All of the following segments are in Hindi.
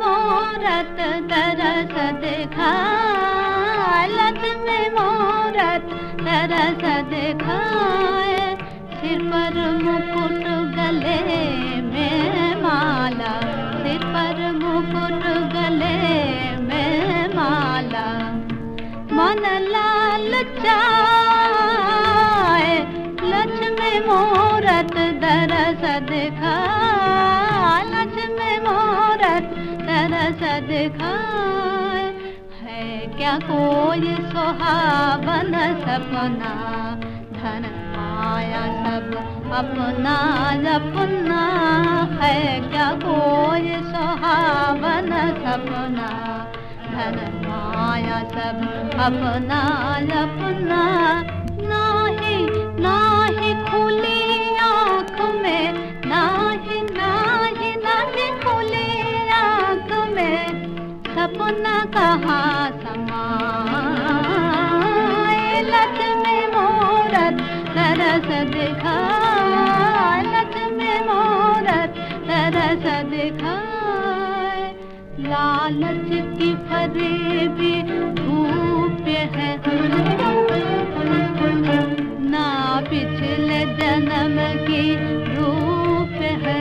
मोरत तरस दिखाए लत में मोरत तरस दिखाए। सिर पर मुकुट गले में माला। सिर पर मुकुट गले में माला। मन लाल चाए। लक्ष्मी मोरत दरस दिखाए। लक्ष्मी मोरत तरस दिखाए। क्या कोई सुहावन सपना, धन माया सब अपना अपना है क्या कोई सुहावन सपना, धन माया सब अपना अपना नाही नाही। खुली सपना कहाँ, समाए लत में मोरत, तरस दिखा, लत में मोरत, तरस दिखाए लालच की फरेबी धूप है, ना पिछले जन्म की रूप है।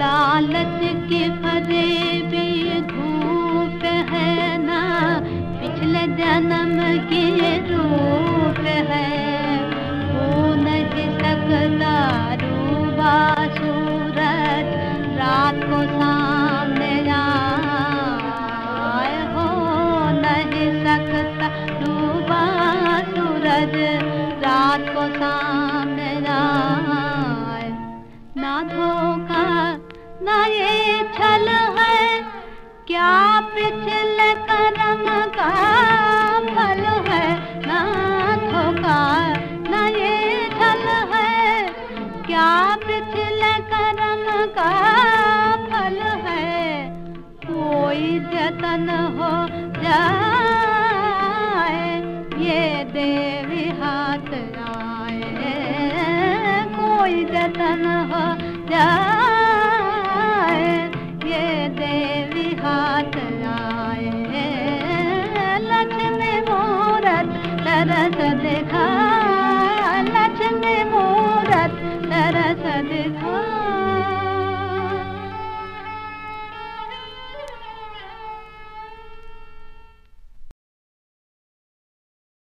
लालच की फरेबी धूप है ना, पिछले जन्म की रूप है। हो नहीं सकता रूबा सूरज, रात को सामने आए। हो नहीं सकता डूबा सूरज, रात को सामने आए। ना धोखा, ना ये क्या पिछले कर्म का फल है? ना धोखा ना ये छल है। क्या पिछले कर्म का फल है? कोई जतन हो जाए, ये देवी हाथ आए कोई जतन हो